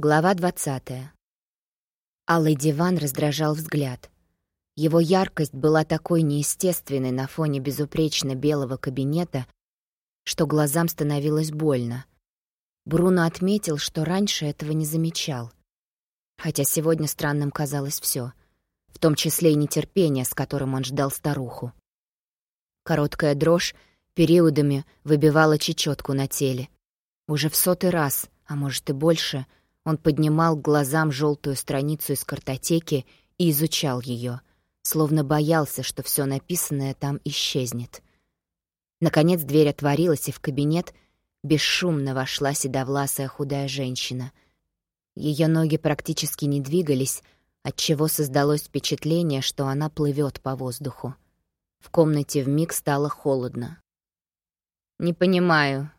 Глава двадцатая. Алый диван раздражал взгляд. Его яркость была такой неестественной на фоне безупречно белого кабинета, что глазам становилось больно. Бруно отметил, что раньше этого не замечал. Хотя сегодня странным казалось все, в том числе и нетерпение, с которым он ждал старуху. Короткая дрожь периодами выбивала чечетку на теле. Уже в сотый раз, а может и больше — он поднимал к глазам желтую страницу из картотеки и изучал ее, словно боялся, что все написанное там исчезнет. Наконец дверь отворилась, и в кабинет бесшумно вошла седовласая худая женщина. Ее ноги практически не двигались, отчего создалось впечатление, что она плывет по воздуху. В комнате вмиг стало холодно. «Не понимаю,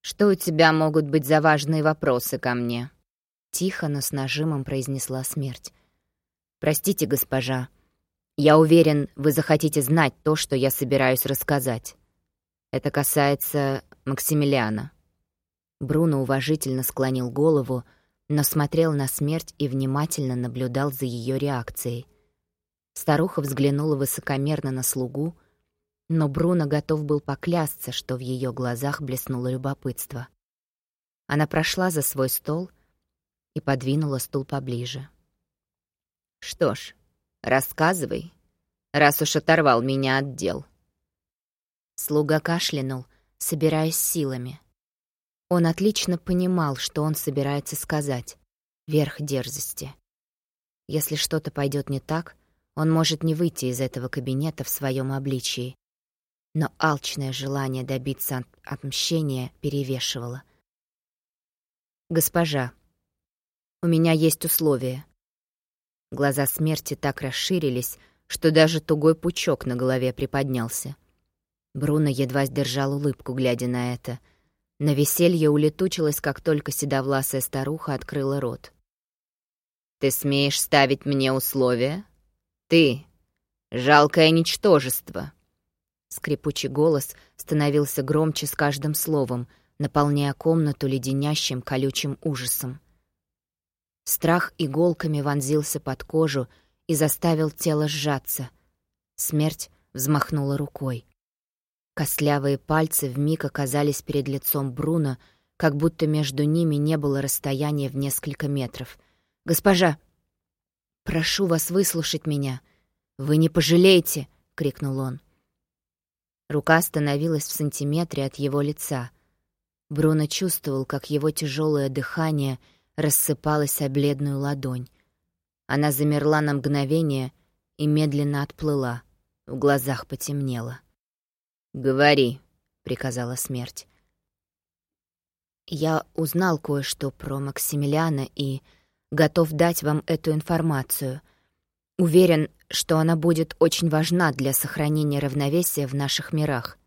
что у тебя могут быть за важные вопросы ко мне?» Тихо, но с нажимом произнесла смерть. «Простите, госпожа. Я уверен, вы захотите знать то, что я собираюсь рассказать. Это касается Максимилиана». Бруно уважительно склонил голову, но смотрел на смерть и внимательно наблюдал за ее реакцией. Старуха взглянула высокомерно на слугу, но Бруно готов был поклясться, что в ее глазах блеснуло любопытство. Она прошла за свой стол — и подвинула стул поближе. «Что ж, рассказывай, раз уж оторвал меня от дел». Слуга кашлянул, собираясь силами. Он отлично понимал, что он собирается сказать. Верх дерзости. Если что-то пойдет не так, он может не выйти из этого кабинета в своем обличии. Но алчное желание добиться отмщения перевешивало. «Госпожа», у меня есть условия». Глаза смерти так расширились, что даже тугой пучок на голове приподнялся. Бруно едва сдержал улыбку, глядя на это. На веселье улетучилось, как только седовласая старуха открыла рот. «Ты смеешь ставить мне условия? Ты, жалкое ничтожество!» Скрипучий голос становился громче с каждым словом, наполняя комнату леденящим колючим ужасом. Страх иголками вонзился под кожу и заставил тело сжаться. Смерть взмахнула рукой. Костлявые пальцы вмиг оказались перед лицом Бруно, как будто между ними не было расстояния в несколько метров. «Госпожа, прошу вас выслушать меня. Вы не пожалеете!» — крикнул он. Рука остановилась в сантиметре от его лица. Бруно чувствовал, как его тяжелое дыхание — рассыпалась о бледную ладонь. Она замерла на мгновение и медленно отплыла. В глазах потемнело. «Говори», — приказала смерть. «Я узнал кое-что про Максимилиана и готов дать вам эту информацию. Уверен, что она будет очень важна для сохранения равновесия в наших мирах».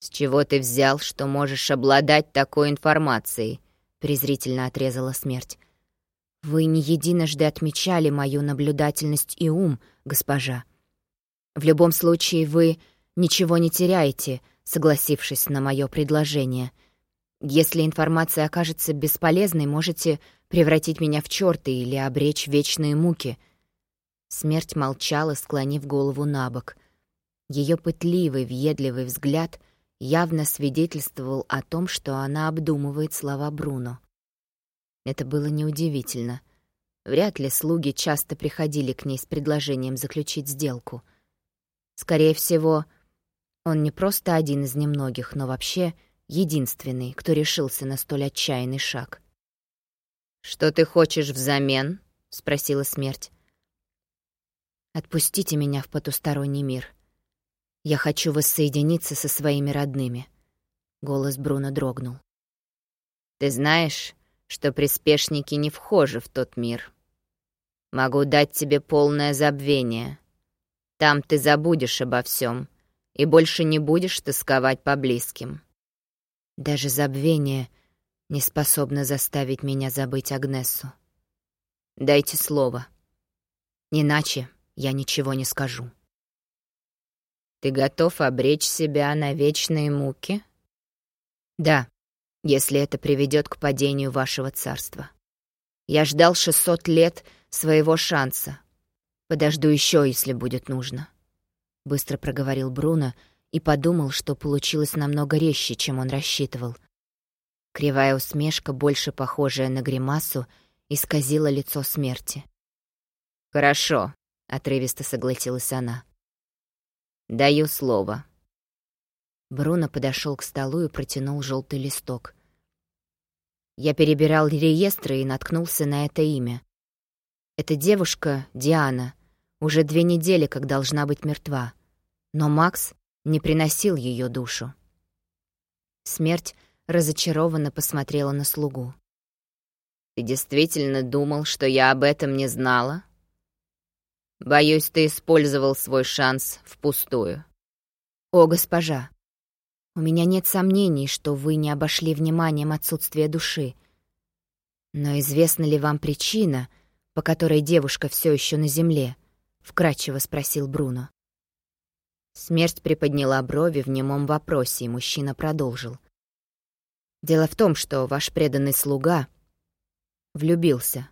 «С чего ты взял, что можешь обладать такой информацией?» Презрительно отрезала смерть. «Вы не единожды отмечали мою наблюдательность и ум, госпожа. В любом случае вы ничего не теряете, согласившись на мое предложение. Если информация окажется бесполезной, можете превратить меня в чёрта или обречь вечные муки». Смерть молчала, склонив голову на бок. Ее пытливый, въедливый взгляд — явно свидетельствовал о том, что она обдумывает слова Бруно. Это было неудивительно. Вряд ли слуги часто приходили к ней с предложением заключить сделку. Скорее всего, он не просто один из немногих, но вообще единственный, кто решился на столь отчаянный шаг. «Что ты хочешь взамен?» — спросила смерть. «Отпустите меня в потусторонний мир», я хочу воссоединиться со своими родными. Голос Бруно дрогнул. Ты знаешь, что приспешники не вхожи в тот мир. Могу дать тебе полное забвение. Там ты забудешь обо всем и больше не будешь тосковать по близким. Даже забвение не способно заставить меня забыть Агнесу. Дайте слово. Иначе я ничего не скажу. Ты готов обречь себя на вечные муки? Да, если это приведет к падению вашего царства. Я ждал 600 лет своего шанса. Подожду еще, если будет нужно. Быстро проговорил Бруно и подумал, что получилось намного резче, чем он рассчитывал. Кривая усмешка, больше похожая на гримасу, исказила лицо смерти. «Хорошо», — отрывисто согласилась она. «Даю слово». Бруно подошел к столу и протянул желтый листок. Я перебирал реестры и наткнулся на это имя. Эта девушка, Диана, уже две недели как должна быть мертва. Но Макс не приносил ее душу. Смерть разочарованно посмотрела на слугу. «Ты действительно думал, что я об этом не знала?» «Боюсь, ты использовал свой шанс впустую». «О, госпожа, у меня нет сомнений, что вы не обошли вниманием отсутствие души. Но известна ли вам причина, по которой девушка все еще на земле?» — вкратчиво спросил Бруно. Смерть приподняла брови в немом вопросе, и мужчина продолжил. Дело в том, что ваш преданный слуга влюбился.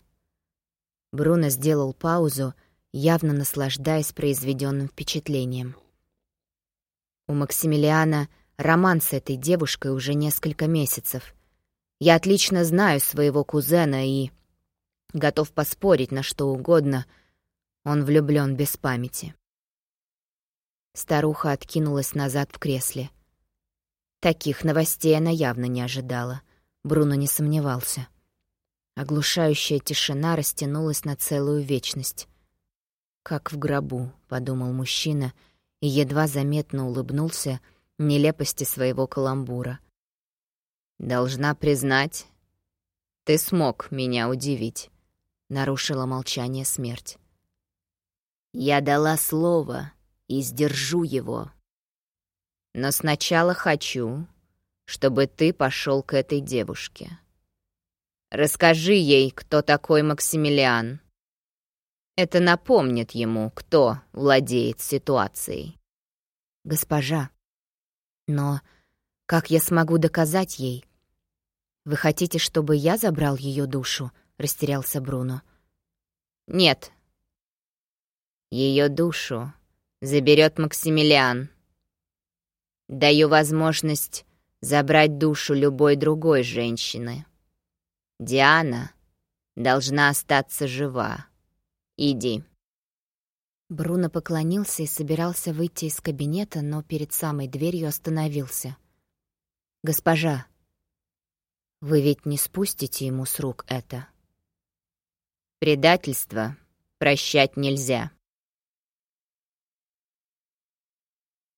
Бруно сделал паузу, явно наслаждаясь произведенным впечатлением. У Максимилиана роман с этой девушкой уже несколько месяцев. Я отлично знаю своего кузена и готов поспорить на что угодно. Он влюблен без памяти. Старуха откинулась назад в кресле. Таких новостей она явно не ожидала. Бруно не сомневался. Оглушающая тишина растянулась на целую вечность. «Как в гробу», — подумал мужчина и едва заметно улыбнулся нелепости своего каламбура. «Должна признать, ты смог меня удивить», — нарушила молчание смерть. «Я дала слово и сдержу его», но сначала хочу, чтобы ты пошел к этой девушке. Расскажи ей, кто такой Максимилиан. Это напомнит ему, кто владеет ситуацией. Госпожа, но как я смогу доказать ей? Вы хотите, чтобы я забрал ее душу? Растерялся Бруно. Нет. Ее душу заберет Максимилиан. Даю возможность забрать душу любой другой женщины. Диана должна остаться жива. Иди». Бруно поклонился и собирался выйти из кабинета, но перед самой дверью остановился. «Госпожа, вы ведь не спустите ему с рук это?» «Предательство прощать нельзя»,